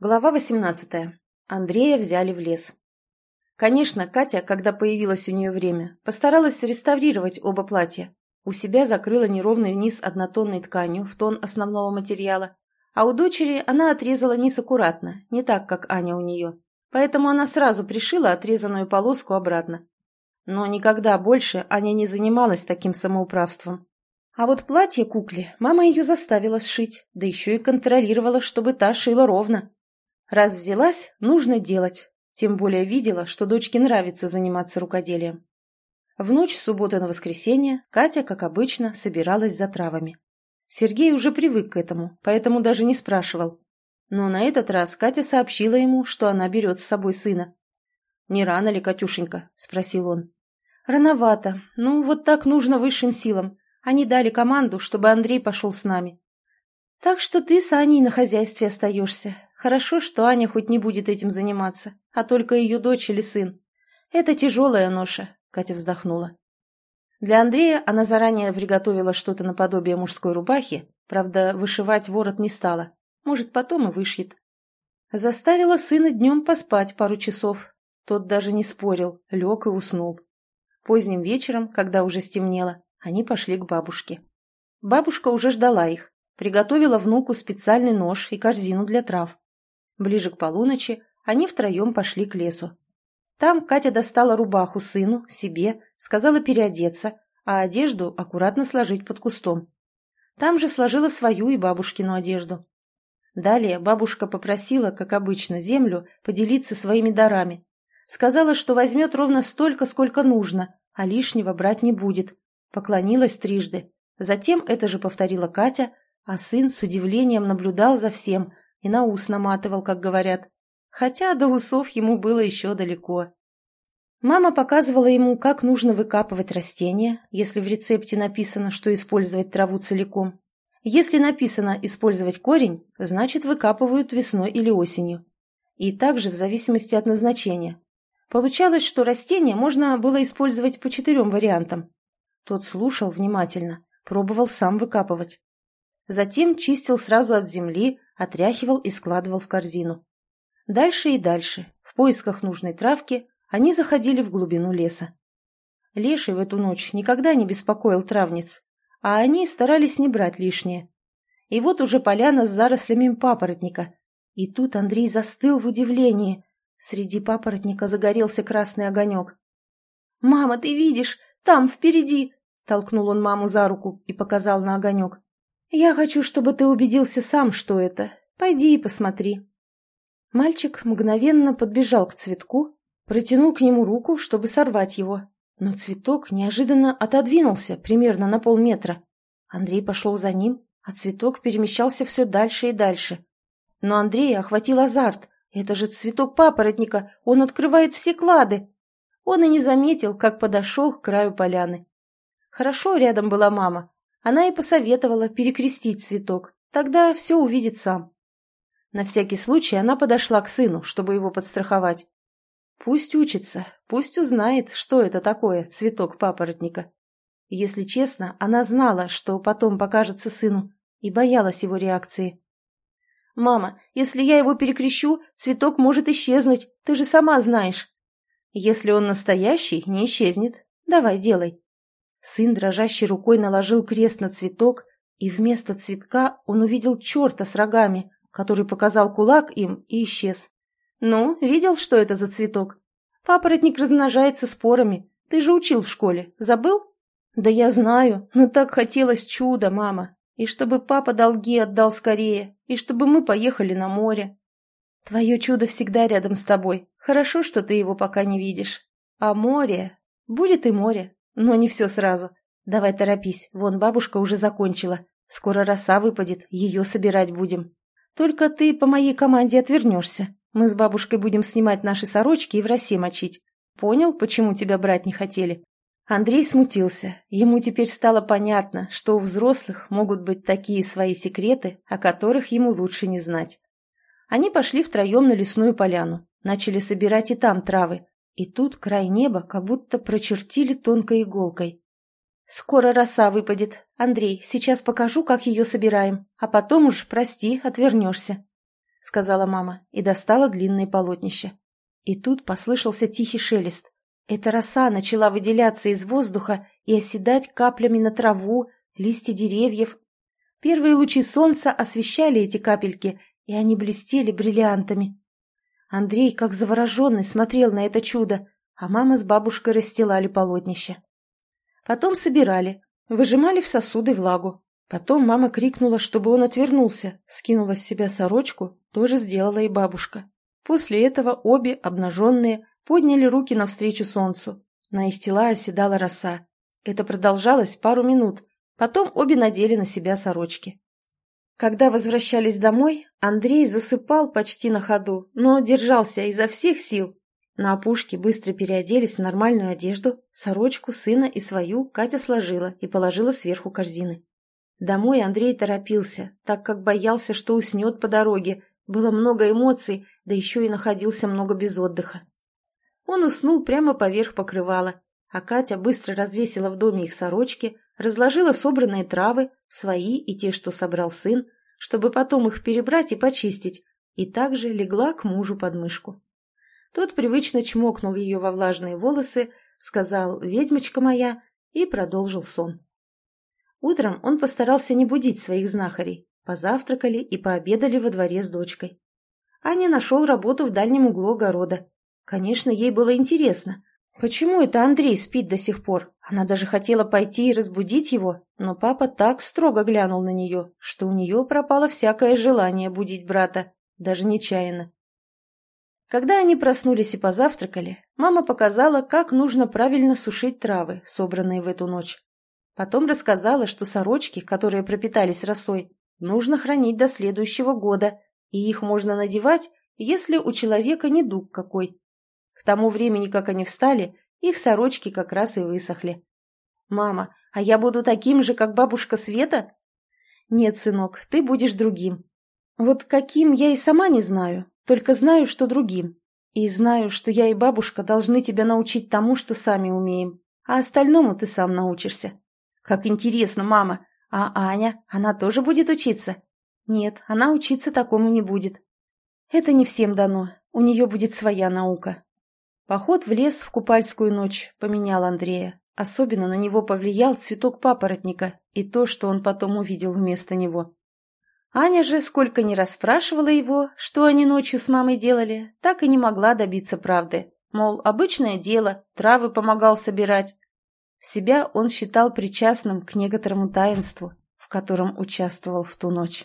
Глава 18. Андрея взяли в лес. Конечно, Катя, когда появилось у нее время, постаралась реставрировать оба платья. У себя закрыла неровный низ однотонной тканью в тон основного материала, а у дочери она отрезала низ аккуратно, не так, как Аня у нее. Поэтому она сразу пришила отрезанную полоску обратно. Но никогда больше Аня не занималась таким самоуправством. А вот платье кукле мама ее заставила сшить, да еще и контролировала, чтобы та шила ровно. Раз взялась, нужно делать. Тем более видела, что дочке нравится заниматься рукоделием. В ночь субботы на воскресенье Катя, как обычно, собиралась за травами. Сергей уже привык к этому, поэтому даже не спрашивал. Но на этот раз Катя сообщила ему, что она берет с собой сына. «Не рано ли, Катюшенька?» – спросил он. «Рановато. Ну, вот так нужно высшим силам. Они дали команду, чтобы Андрей пошел с нами. Так что ты с Аней на хозяйстве остаешься. Хорошо, что Аня хоть не будет этим заниматься, а только ее дочь или сын. Это тяжелая ноша, Катя вздохнула. Для Андрея она заранее приготовила что-то наподобие мужской рубахи, правда, вышивать ворот не стала. Может, потом и вышьет. Заставила сына днем поспать пару часов. Тот даже не спорил, лег и уснул. Поздним вечером, когда уже стемнело, они пошли к бабушке. Бабушка уже ждала их, приготовила внуку специальный нож и корзину для трав. Ближе к полуночи они втроем пошли к лесу. Там Катя достала рубаху сыну, себе, сказала переодеться, а одежду аккуратно сложить под кустом. Там же сложила свою и бабушкину одежду. Далее бабушка попросила, как обычно, землю поделиться своими дарами. Сказала, что возьмет ровно столько, сколько нужно, а лишнего брать не будет. Поклонилась трижды. Затем это же повторила Катя, а сын с удивлением наблюдал за всем, и на ус наматывал, как говорят. Хотя до усов ему было еще далеко. Мама показывала ему, как нужно выкапывать растения, если в рецепте написано, что использовать траву целиком. Если написано «использовать корень», значит выкапывают весной или осенью. И также в зависимости от назначения. Получалось, что растения можно было использовать по четырем вариантам. Тот слушал внимательно, пробовал сам выкапывать. Затем чистил сразу от земли, отряхивал и складывал в корзину. Дальше и дальше, в поисках нужной травки, они заходили в глубину леса. Леший в эту ночь никогда не беспокоил травниц, а они старались не брать лишнее. И вот уже поляна с зарослями папоротника. И тут Андрей застыл в удивлении. Среди папоротника загорелся красный огонек. «Мама, ты видишь? Там, впереди!» Толкнул он маму за руку и показал на огонек. «Я хочу, чтобы ты убедился сам, что это. Пойди и посмотри». Мальчик мгновенно подбежал к цветку, протянул к нему руку, чтобы сорвать его. Но цветок неожиданно отодвинулся примерно на полметра. Андрей пошел за ним, а цветок перемещался все дальше и дальше. Но Андрея охватил азарт. Это же цветок папоротника, он открывает все клады. Он и не заметил, как подошел к краю поляны. Хорошо рядом была мама, она и посоветовала перекрестить цветок, тогда все увидит сам. На всякий случай она подошла к сыну, чтобы его подстраховать. Пусть учится, пусть узнает, что это такое цветок папоротника. Если честно, она знала, что потом покажется сыну, и боялась его реакции. «Мама, если я его перекрещу, цветок может исчезнуть, ты же сама знаешь». «Если он настоящий, не исчезнет. Давай, делай». Сын дрожащей рукой наложил крест на цветок, и вместо цветка он увидел черта с рогами, который показал кулак им и исчез. «Ну, видел, что это за цветок? Папоротник размножается спорами. Ты же учил в школе. Забыл?» «Да я знаю, но так хотелось чуда, мама. И чтобы папа долги отдал скорее, и чтобы мы поехали на море. Твое чудо всегда рядом с тобой. Хорошо, что ты его пока не видишь. А море? Будет и море. Но не все сразу. Давай торопись, вон бабушка уже закончила. Скоро роса выпадет, ее собирать будем. Только ты по моей команде отвернешься. Мы с бабушкой будем снимать наши сорочки и в росе мочить. Понял, почему тебя брать не хотели?» Андрей смутился. Ему теперь стало понятно, что у взрослых могут быть такие свои секреты, о которых ему лучше не знать. Они пошли втроем на лесную поляну, начали собирать и там травы, и тут край неба как будто прочертили тонкой иголкой. «Скоро роса выпадет. Андрей, сейчас покажу, как ее собираем, а потом уж, прости, отвернешься». — сказала мама и достала длинное полотнище. И тут послышался тихий шелест. Эта роса начала выделяться из воздуха и оседать каплями на траву, листья деревьев. Первые лучи солнца освещали эти капельки, и они блестели бриллиантами. Андрей, как завороженный, смотрел на это чудо, а мама с бабушкой расстилали полотнище. Потом собирали, выжимали в сосуды влагу. Потом мама крикнула, чтобы он отвернулся, скинула с себя сорочку, тоже сделала и бабушка. После этого обе, обнаженные, подняли руки навстречу солнцу. На их тела оседала роса. Это продолжалось пару минут. Потом обе надели на себя сорочки. Когда возвращались домой, Андрей засыпал почти на ходу, но держался изо всех сил. На опушке быстро переоделись в нормальную одежду, сорочку сына и свою Катя сложила и положила сверху корзины. Домой Андрей торопился, так как боялся, что уснет по дороге. Было много эмоций, да еще и находился много без отдыха. Он уснул прямо поверх покрывала, а Катя быстро развесила в доме их сорочки, разложила собранные травы, свои и те, что собрал сын, чтобы потом их перебрать и почистить, и также легла к мужу под мышку. Тот привычно чмокнул ее во влажные волосы, сказал «ведьмочка моя» и продолжил сон. Утром он постарался не будить своих знахарей, позавтракали и пообедали во дворе с дочкой. Аня нашел работу в дальнем углу огорода. Конечно, ей было интересно, Почему это Андрей спит до сих пор? Она даже хотела пойти и разбудить его, но папа так строго глянул на нее, что у нее пропало всякое желание будить брата, даже нечаянно. Когда они проснулись и позавтракали, мама показала, как нужно правильно сушить травы, собранные в эту ночь. Потом рассказала, что сорочки, которые пропитались росой, нужно хранить до следующего года, и их можно надевать, если у человека недуг какой, к тому времени, как они встали, их сорочки как раз и высохли. «Мама, а я буду таким же, как бабушка Света?» «Нет, сынок, ты будешь другим. Вот каким я и сама не знаю, только знаю, что другим. И знаю, что я и бабушка должны тебя научить тому, что сами умеем, а остальному ты сам научишься. Как интересно, мама. А Аня, она тоже будет учиться? Нет, она учиться такому не будет. Это не всем дано, у нее будет своя наука, Поход в лес в купальскую ночь поменял Андрея. Особенно на него повлиял цветок папоротника и то, что он потом увидел вместо него. Аня же, сколько ни расспрашивала его, что они ночью с мамой делали, так и не могла добиться правды. Мол, обычное дело, травы помогал собирать. Себя он считал причастным к некоторому таинству, в котором участвовал в ту ночь.